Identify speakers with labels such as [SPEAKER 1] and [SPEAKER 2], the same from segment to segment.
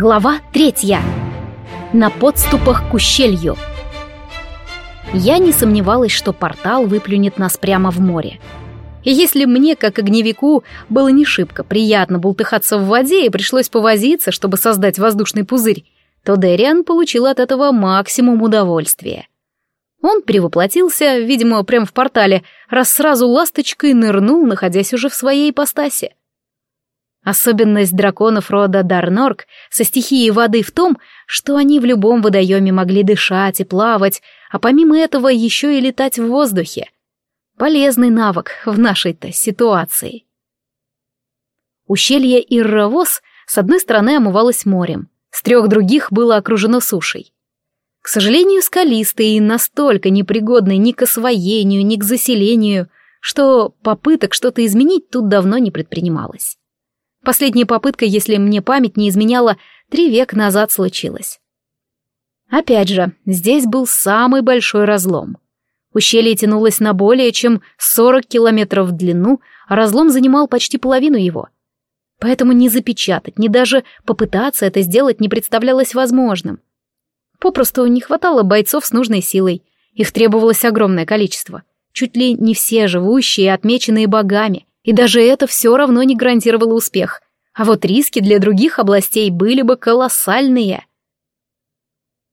[SPEAKER 1] Глава третья. На подступах к ущелью. Я не сомневалась, что портал выплюнет нас прямо в море. И если мне, как огневику, было не шибко приятно бултыхаться в воде и пришлось повозиться, чтобы создать воздушный пузырь, то Дэриан получил от этого максимум удовольствия. Он перевоплотился, видимо, прямо в портале, раз сразу ласточкой нырнул, находясь уже в своей ипостаси. Особенность драконов рода Дарнорк со стихией воды в том, что они в любом водоеме могли дышать и плавать, а помимо этого еще и летать в воздухе. Полезный навык в нашей-то ситуации. Ущелье Ирровоз с одной стороны омывалось морем, с трех других было окружено сушей. К сожалению, скалистый и настолько непригодный ни к освоению, ни к заселению, что попыток что-то изменить тут давно не предпринималось. Последняя попытка, если мне память не изменяла, три века назад случилась. Опять же, здесь был самый большой разлом. Ущелье тянулось на более чем 40 километров в длину, а разлом занимал почти половину его. Поэтому ни запечатать, ни даже попытаться это сделать не представлялось возможным. Попросту не хватало бойцов с нужной силой. Их требовалось огромное количество. Чуть ли не все живущие отмеченные богами, и даже это все равно не гарантировало успех. А вот риски для других областей были бы колоссальные.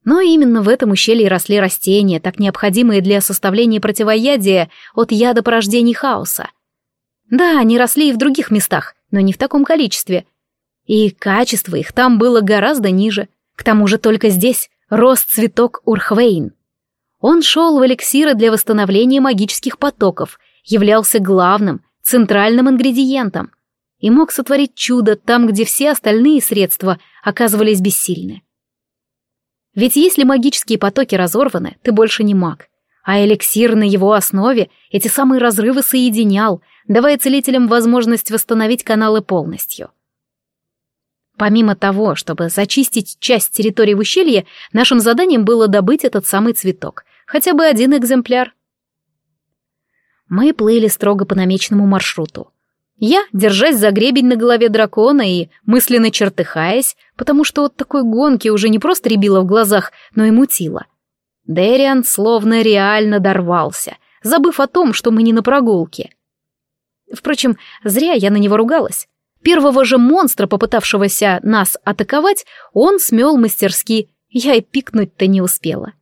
[SPEAKER 1] Но именно в этом ущелье росли растения, так необходимые для составления противоядия от яда порождений хаоса. Да, они росли и в других местах, но не в таком количестве. И качество их там было гораздо ниже. К тому же только здесь рос цветок Урхвейн. Он шел в эликсиры для восстановления магических потоков, являлся главным, центральным ингредиентом и мог сотворить чудо там, где все остальные средства оказывались бессильны. Ведь если магические потоки разорваны, ты больше не маг, а эликсир на его основе эти самые разрывы соединял, давая целителям возможность восстановить каналы полностью. Помимо того, чтобы зачистить часть территории в ущелье, нашим заданием было добыть этот самый цветок, хотя бы один экземпляр. Мы плыли строго по намеченному маршруту. Я, держась за гребень на голове дракона и мысленно чертыхаясь, потому что от такой гонки уже не просто рябило в глазах, но и мутило. Дэриан словно реально дорвался, забыв о том, что мы не на прогулке. Впрочем, зря я на него ругалась. Первого же монстра, попытавшегося нас атаковать, он смел мастерски, я и пикнуть-то не успела.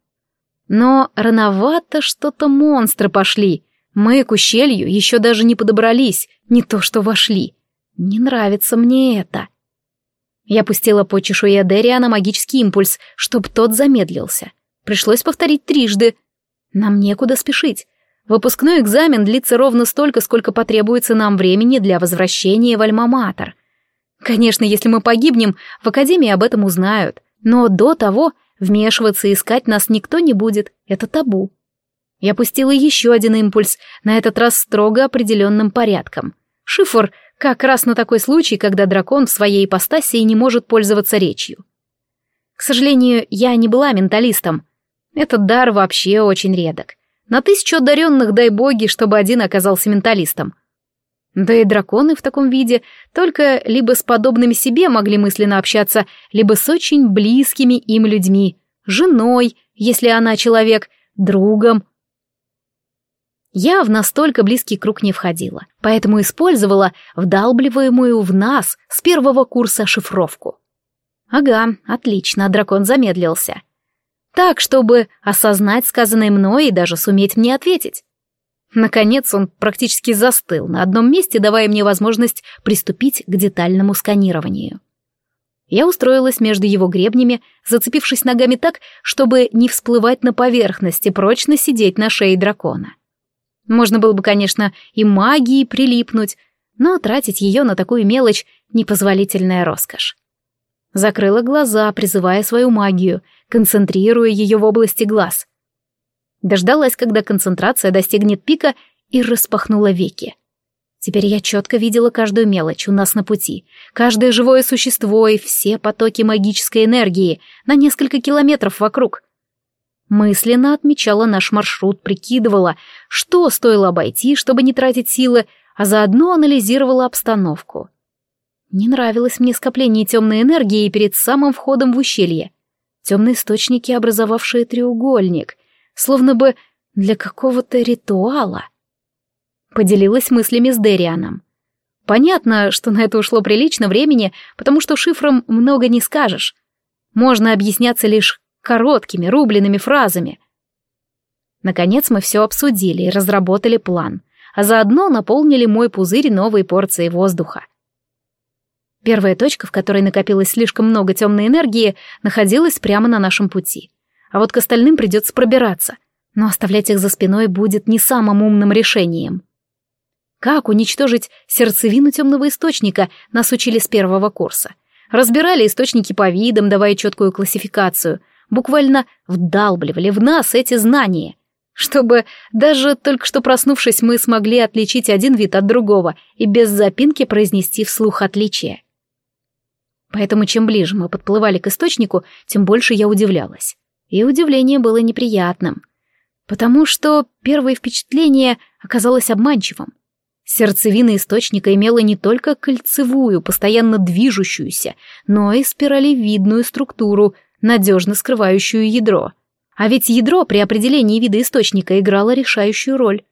[SPEAKER 1] Но рановато что-то монстры пошли, мы к ущелью еще даже не подобрались, не то что вошли. Не нравится мне это. Я пустила по чешуе Дериана магический импульс, чтобы тот замедлился. Пришлось повторить трижды. Нам некуда спешить. Выпускной экзамен длится ровно столько, сколько потребуется нам времени для возвращения в Альма-Матер. Конечно, если мы погибнем, в Академии об этом узнают. Но до того вмешиваться и искать нас никто не будет. Это табу. Я пустила еще один импульс, на этот раз строго определенным порядком. Шифр как раз на такой случай, когда дракон в своей ипостаси не может пользоваться речью. К сожалению, я не была менталистом. Этот дар вообще очень редок. На тысячу одаренных дай боги, чтобы один оказался менталистом. Да и драконы в таком виде только либо с подобными себе могли мысленно общаться, либо с очень близкими им людьми, женой, если она человек, другом, я в настолько близкий круг не входила, поэтому использовала вдалбливаемую в нас с первого курса шифровку. Ага, отлично, дракон замедлился. Так, чтобы осознать сказанное мной и даже суметь мне ответить. Наконец он практически застыл на одном месте, давая мне возможность приступить к детальному сканированию. Я устроилась между его гребнями, зацепившись ногами так, чтобы не всплывать на поверхности, прочно сидеть на шее дракона. Можно было бы, конечно, и магией прилипнуть, но тратить ее на такую мелочь — непозволительная роскошь. Закрыла глаза, призывая свою магию, концентрируя ее в области глаз. Дождалась, когда концентрация достигнет пика, и распахнула веки. Теперь я четко видела каждую мелочь у нас на пути, каждое живое существо и все потоки магической энергии на несколько километров вокруг. Мысленно отмечала наш маршрут, прикидывала, что стоило обойти, чтобы не тратить силы, а заодно анализировала обстановку. Не нравилось мне скопление темной энергии перед самым входом в ущелье. Темные источники, образовавшие треугольник, словно бы для какого-то ритуала. Поделилась мыслями с Дерианом. Понятно, что на это ушло прилично времени, потому что шифром много не скажешь. Можно объясняться лишь короткими, рубленными фразами. Наконец мы все обсудили и разработали план, а заодно наполнили мой пузырь новой порцией воздуха. Первая точка, в которой накопилось слишком много темной энергии, находилась прямо на нашем пути. А вот к остальным придется пробираться, но оставлять их за спиной будет не самым умным решением. Как уничтожить сердцевину темного источника, нас учили с первого курса. Разбирали источники по видам, давая четкую классификацию. Буквально вдалбливали в нас эти знания. Чтобы даже только что проснувшись, мы смогли отличить один вид от другого и без запинки произнести вслух отличия. Поэтому чем ближе мы подплывали к источнику, тем больше я удивлялась. И удивление было неприятным. Потому что первое впечатление оказалось обманчивым. Сердцевина источника имела не только кольцевую, постоянно движущуюся, но и спиралевидную структуру, надежно скрывающую ядро. А ведь ядро при определении вида источника играло решающую роль.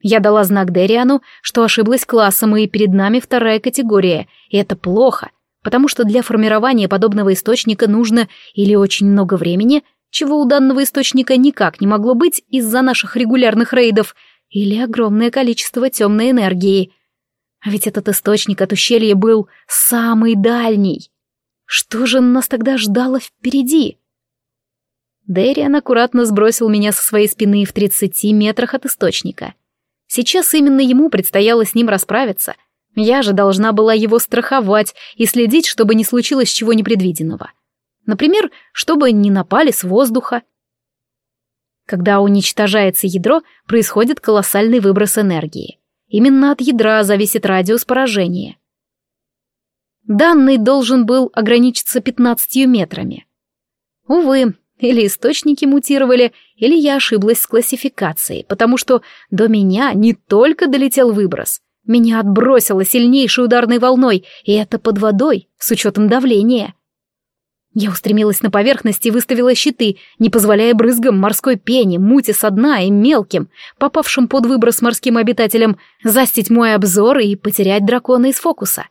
[SPEAKER 1] Я дала знак Дериану, что ошиблась классом, и перед нами вторая категория, и это плохо, потому что для формирования подобного источника нужно или очень много времени, чего у данного источника никак не могло быть из-за наших регулярных рейдов — или огромное количество темной энергии. А ведь этот источник от ущелья был самый дальний. Что же нас тогда ждало впереди? Дэриан аккуратно сбросил меня со своей спины в тридцати метрах от источника. Сейчас именно ему предстояло с ним расправиться. Я же должна была его страховать и следить, чтобы не случилось чего непредвиденного. Например, чтобы не напали с воздуха когда уничтожается ядро, происходит колоссальный выброс энергии. Именно от ядра зависит радиус поражения. Данный должен был ограничиться 15 метрами. Увы, или источники мутировали, или я ошиблась с классификацией, потому что до меня не только долетел выброс, меня отбросило сильнейшей ударной волной, и это под водой, с учетом давления. Я устремилась на поверхность и выставила щиты, не позволяя брызгам морской пени, мути со дна и мелким, попавшим под выброс морским обитателям, застить мой обзор и потерять дракона из фокуса.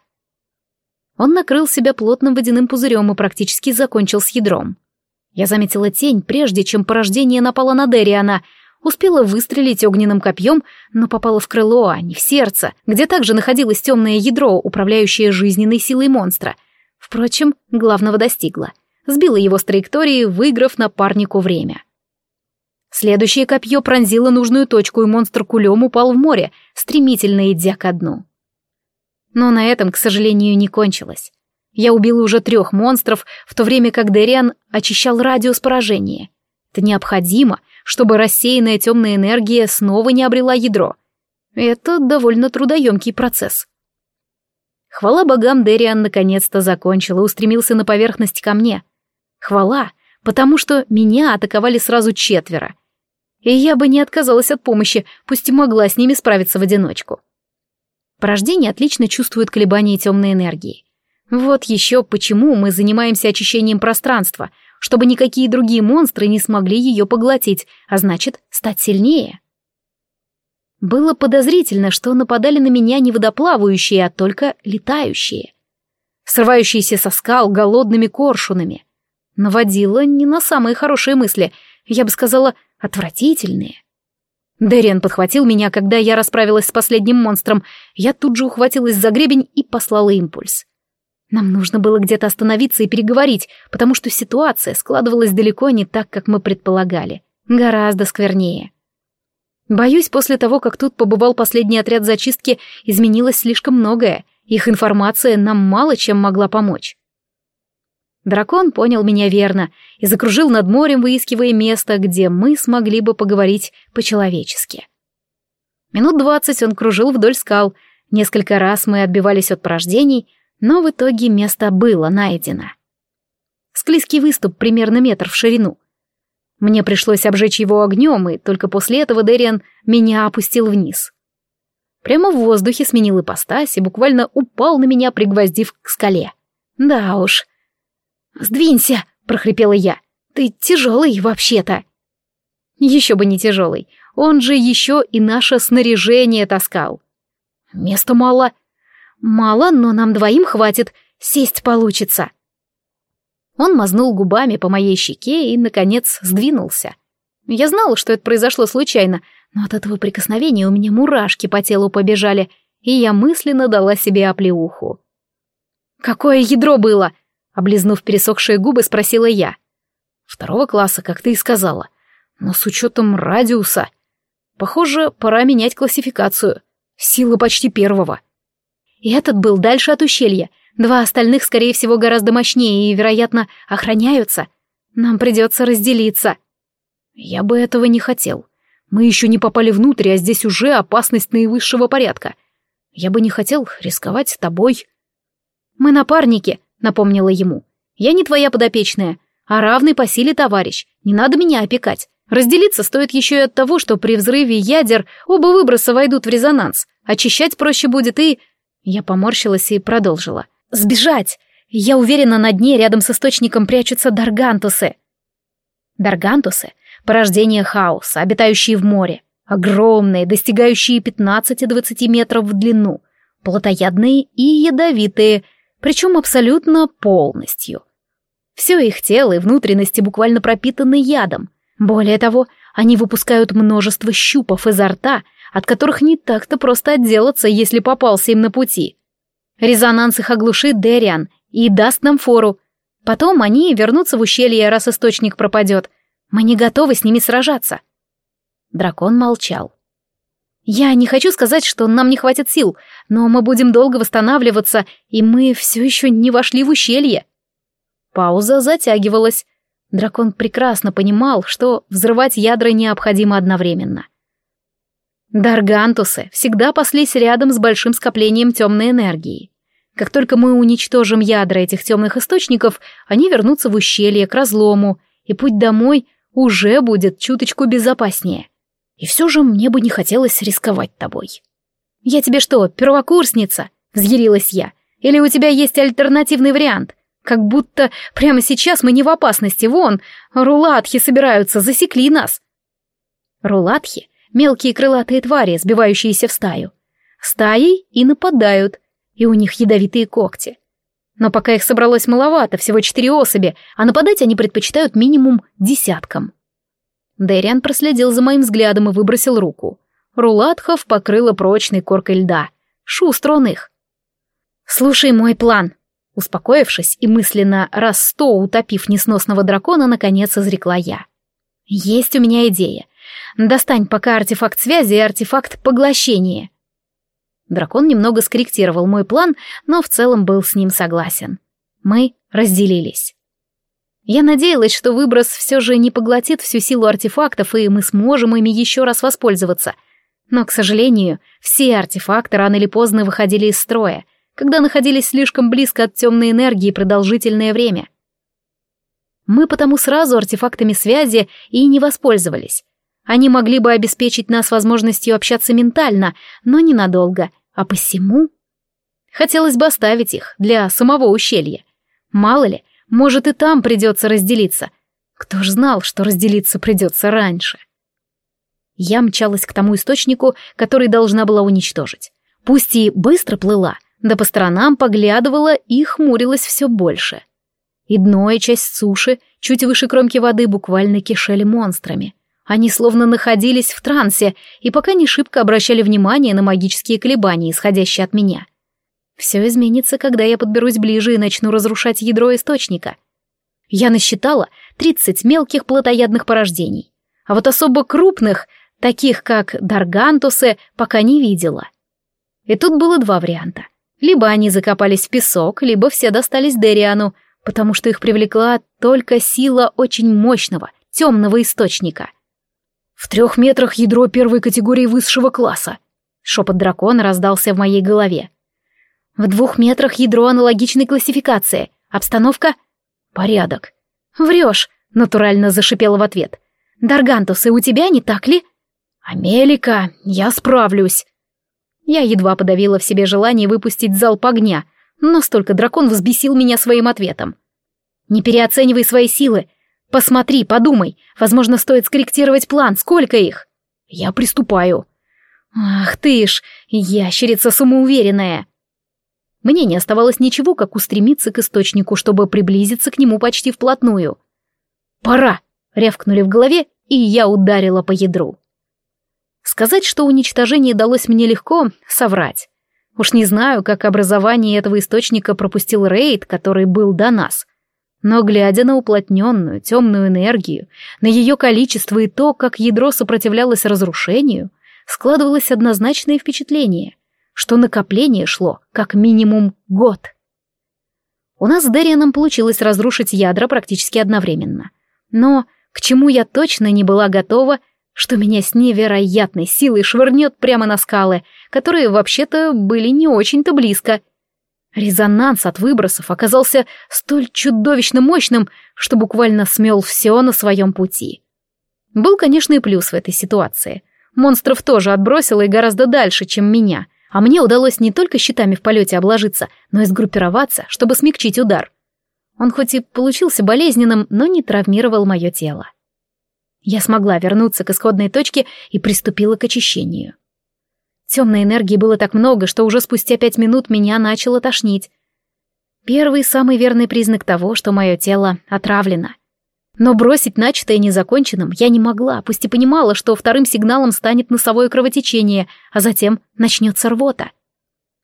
[SPEAKER 1] Он накрыл себя плотным водяным пузырем и практически закончил с ядром. Я заметила тень, прежде чем порождение напало на Дериана, успела выстрелить огненным копьем, но попала в крыло, а не в сердце, где также находилось темное ядро, управляющее жизненной силой монстра — Впрочем, главного достигла. Сбила его с траектории, выиграв напарнику время. Следующее копье пронзило нужную точку, и монстр кулем упал в море, стремительно идя ко дну. Но на этом, к сожалению, не кончилось. Я убила уже трех монстров, в то время как Дериан очищал радиус поражения. Это необходимо, чтобы рассеянная темная энергия снова не обрела ядро. Это довольно трудоемкий процесс. Хвала богам, Дериан наконец-то закончил и устремился на поверхность ко мне. Хвала, потому что меня атаковали сразу четверо. И я бы не отказалась от помощи, пусть и могла с ними справиться в одиночку. Порождение отлично чувствует колебания темной энергии. Вот еще почему мы занимаемся очищением пространства, чтобы никакие другие монстры не смогли ее поглотить, а значит, стать сильнее. Было подозрительно, что нападали на меня не водоплавающие, а только летающие. Срывающиеся со скал голодными коршунами. Наводило не на самые хорошие мысли, я бы сказала, отвратительные. Дэриан подхватил меня, когда я расправилась с последним монстром. Я тут же ухватилась за гребень и послала импульс. Нам нужно было где-то остановиться и переговорить, потому что ситуация складывалась далеко не так, как мы предполагали. Гораздо сквернее. Боюсь, после того, как тут побывал последний отряд зачистки, изменилось слишком многое. Их информация нам мало чем могла помочь. Дракон понял меня верно и закружил над морем, выискивая место, где мы смогли бы поговорить по-человечески. Минут двадцать он кружил вдоль скал. Несколько раз мы отбивались от порождений, но в итоге место было найдено. Склизкий выступ примерно метр в ширину — мне пришлось обжечь его огнем, и только после этого Дериан меня опустил вниз. Прямо в воздухе сменил ипостась и буквально упал на меня, пригвоздив к скале. Да уж. «Сдвинься!» — прохрипела я. «Ты тяжелый вообще-то!» Еще бы не тяжелый. Он же еще и наше снаряжение таскал. Места мало. Мало, но нам двоим хватит. Сесть получится. Он мазнул губами по моей щеке и, наконец, сдвинулся. Я знала, что это произошло случайно, но от этого прикосновения у меня мурашки по телу побежали, и я мысленно дала себе оплеуху. «Какое ядро было?» — облизнув пересохшие губы, спросила я. «Второго класса, как ты и сказала. Но с учетом радиуса. Похоже, пора менять классификацию. Сила почти первого». И этот был дальше от ущелья. Два остальных, скорее всего, гораздо мощнее и, вероятно, охраняются. Нам придется разделиться. Я бы этого не хотел. Мы еще не попали внутрь, а здесь уже опасность наивысшего порядка. Я бы не хотел рисковать тобой. Мы напарники, напомнила ему. Я не твоя подопечная, а равный по силе товарищ. Не надо меня опекать. Разделиться стоит еще и от того, что при взрыве ядер оба выброса войдут в резонанс. Очищать проще будет и... Я поморщилась и продолжила. Сбежать! Я уверена, на дне рядом с источником прячутся даргантусы. Даргантусы порождение хаоса, обитающие в море, огромные, достигающие 15-20 метров в длину, плотоядные и ядовитые, причем абсолютно полностью. Все их тело и внутренности буквально пропитаны ядом. Более того, они выпускают множество щупов изо рта, от которых не так-то просто отделаться, если попался им на пути. Резонанс их оглушит Дериан и даст нам фору. Потом они вернутся в ущелье, раз источник пропадет, мы не готовы с ними сражаться. Дракон молчал. Я не хочу сказать, что нам не хватит сил, но мы будем долго восстанавливаться, и мы все еще не вошли в ущелье. Пауза затягивалась. Дракон прекрасно понимал, что взрывать ядра необходимо одновременно. Даргантусы всегда паслись рядом с большим скоплением темной энергии. Как только мы уничтожим ядра этих темных источников, они вернутся в ущелье к разлому, и путь домой уже будет чуточку безопаснее. И все же мне бы не хотелось рисковать тобой. «Я тебе что, первокурсница?» — взъярилась я. «Или у тебя есть альтернативный вариант? Как будто прямо сейчас мы не в опасности. Вон, рулатхи собираются, засекли нас». Рулатхи — мелкие крылатые твари, сбивающиеся в стаю. Стаей и нападают, и у них ядовитые когти. Но пока их собралось маловато, всего четыре особи, а нападать они предпочитают минимум десяткам. Дэриан проследил за моим взглядом и выбросил руку. Рулатхов покрыла прочной коркой льда. Шустро он их. «Слушай мой план», Успокоившись и мысленно раз сто утопив несносного дракона, наконец изрекла я. «Есть у меня идея. Достань пока артефакт связи и артефакт поглощения. Дракон немного скорректировал мой план, но в целом был с ним согласен. Мы разделились. Я надеялась, что выброс все же не поглотит всю силу артефактов, и мы сможем ими еще раз воспользоваться. Но, к сожалению, все артефакты рано или поздно выходили из строя, когда находились слишком близко от темной энергии продолжительное время. Мы потому сразу артефактами связи и не воспользовались. Они могли бы обеспечить нас возможностью общаться ментально, но ненадолго, а посему... Хотелось бы оставить их для самого ущелья. Мало ли, может и там придется разделиться. Кто ж знал, что разделиться придется раньше? Я мчалась к тому источнику, который должна была уничтожить. Пусть и быстро плыла, да по сторонам поглядывала и хмурилась все больше. И дно, и часть суши, чуть выше кромки воды, буквально кишели монстрами. Они словно находились в трансе и пока не шибко обращали внимание на магические колебания, исходящие от меня. Все изменится, когда я подберусь ближе и начну разрушать ядро источника. Я насчитала 30 мелких плотоядных порождений, а вот особо крупных, таких как даргантусы, пока не видела. И тут было два варианта. Либо они закопались в песок, либо все достались Дериану, потому что их привлекла только сила очень мощного, темного источника — в трех метрах ядро первой категории высшего класса. Шепот дракона раздался в моей голове. В двух метрах ядро аналогичной классификации. Обстановка? Порядок. Врешь, натурально зашипела в ответ. Даргантусы у тебя, не так ли? Амелика, я справлюсь. Я едва подавила в себе желание выпустить залп огня, настолько дракон взбесил меня своим ответом. «Не переоценивай свои силы. Посмотри, подумай. Возможно, стоит скорректировать план. Сколько их?» «Я приступаю». «Ах ты ж, ящерица самоуверенная!» Мне не оставалось ничего, как устремиться к источнику, чтобы приблизиться к нему почти вплотную. «Пора!» — рявкнули в голове, и я ударила по ядру. Сказать, что уничтожение далось мне легко, соврать. Уж не знаю, как образование этого источника пропустил рейд, который был до нас. Но глядя на уплотненную темную энергию, на ее количество и то, как ядро сопротивлялось разрушению, складывалось однозначное впечатление, что накопление шло как минимум год. У нас с Дэрианом получилось разрушить ядра практически одновременно. Но к чему я точно не была готова, что меня с невероятной силой швырнет прямо на скалы, которые вообще-то были не очень-то близко. Резонанс от выбросов оказался столь чудовищно мощным, что буквально смел все на своем пути. Был, конечно, и плюс в этой ситуации. Монстров тоже отбросило и гораздо дальше, чем меня, а мне удалось не только щитами в полете обложиться, но и сгруппироваться, чтобы смягчить удар. Он хоть и получился болезненным, но не травмировал мое тело. Я смогла вернуться к исходной точке и приступила к очищению. Темной энергии было так много, что уже спустя пять минут меня начало тошнить. Первый самый верный признак того, что мое тело отравлено. Но бросить начатое незаконченным я не могла, пусть и понимала, что вторым сигналом станет носовое кровотечение, а затем начнется рвота.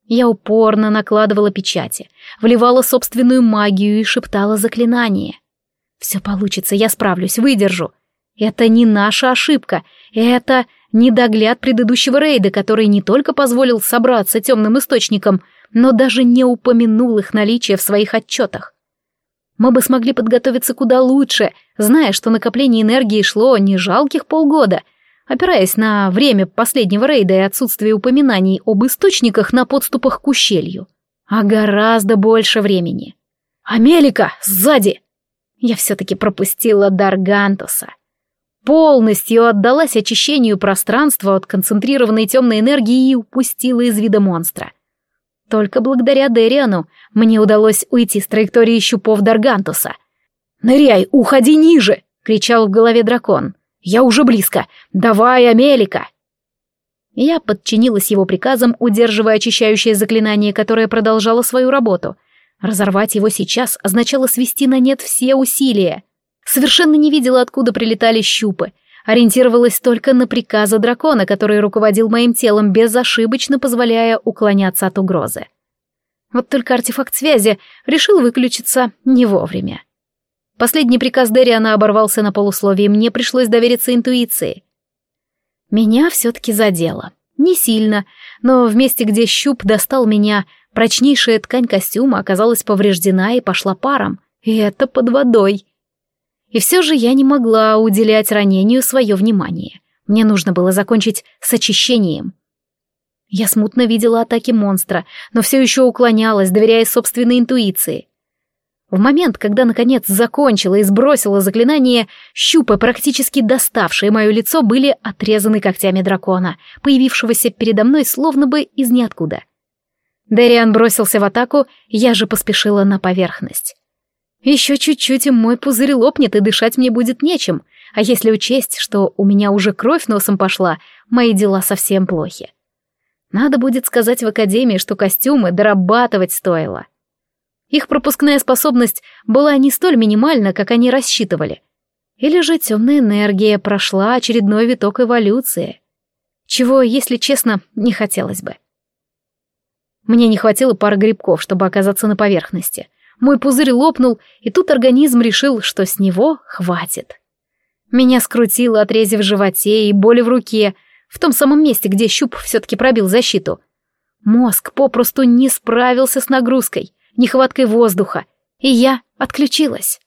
[SPEAKER 1] Я упорно накладывала печати, вливала собственную магию и шептала заклинания. «Все получится, я справлюсь, выдержу», это не наша ошибка, это недогляд предыдущего рейда, который не только позволил собраться темным источникам, но даже не упомянул их наличие в своих отчетах. Мы бы смогли подготовиться куда лучше, зная, что накопление энергии шло не жалких полгода, опираясь на время последнего рейда и отсутствие упоминаний об источниках на подступах к ущелью, а гораздо больше времени. «Амелика, сзади!» Я все-таки пропустила Даргантуса полностью отдалась очищению пространства от концентрированной темной энергии и упустила из вида монстра. Только благодаря Дериану мне удалось уйти с траектории щупов Даргантуса. «Ныряй, уходи ниже!» — кричал в голове дракон. «Я уже близко! Давай, Амелика!» Я подчинилась его приказам, удерживая очищающее заклинание, которое продолжало свою работу. Разорвать его сейчас означало свести на нет все усилия. Совершенно не видела, откуда прилетали щупы. Ориентировалась только на приказы дракона, который руководил моим телом, безошибочно позволяя уклоняться от угрозы. Вот только артефакт связи решил выключиться не вовремя. Последний приказ Дериана оборвался на полусловии, мне пришлось довериться интуиции. Меня все-таки задело. Не сильно, но в месте, где щуп достал меня, прочнейшая ткань костюма оказалась повреждена и пошла паром. И это под водой. И все же я не могла уделять ранению свое внимание. Мне нужно было закончить с очищением. Я смутно видела атаки монстра, но все еще уклонялась, доверяя собственной интуиции. В момент, когда наконец закончила и сбросила заклинание, щупы, практически доставшие мое лицо, были отрезаны когтями дракона, появившегося передо мной словно бы из ниоткуда. Дэриан бросился в атаку, я же поспешила на поверхность. Еще чуть-чуть, и мой пузырь лопнет, и дышать мне будет нечем. А если учесть, что у меня уже кровь носом пошла, мои дела совсем плохи. Надо будет сказать в академии, что костюмы дорабатывать стоило. Их пропускная способность была не столь минимальна, как они рассчитывали. Или же темная энергия прошла очередной виток эволюции. Чего, если честно, не хотелось бы. Мне не хватило пары грибков, чтобы оказаться на поверхности — мой пузырь лопнул, и тут организм решил, что с него хватит. Меня скрутило, отрезив в животе и боли в руке, в том самом месте, где щуп все-таки пробил защиту. Мозг попросту не справился с нагрузкой, нехваткой воздуха, и я отключилась.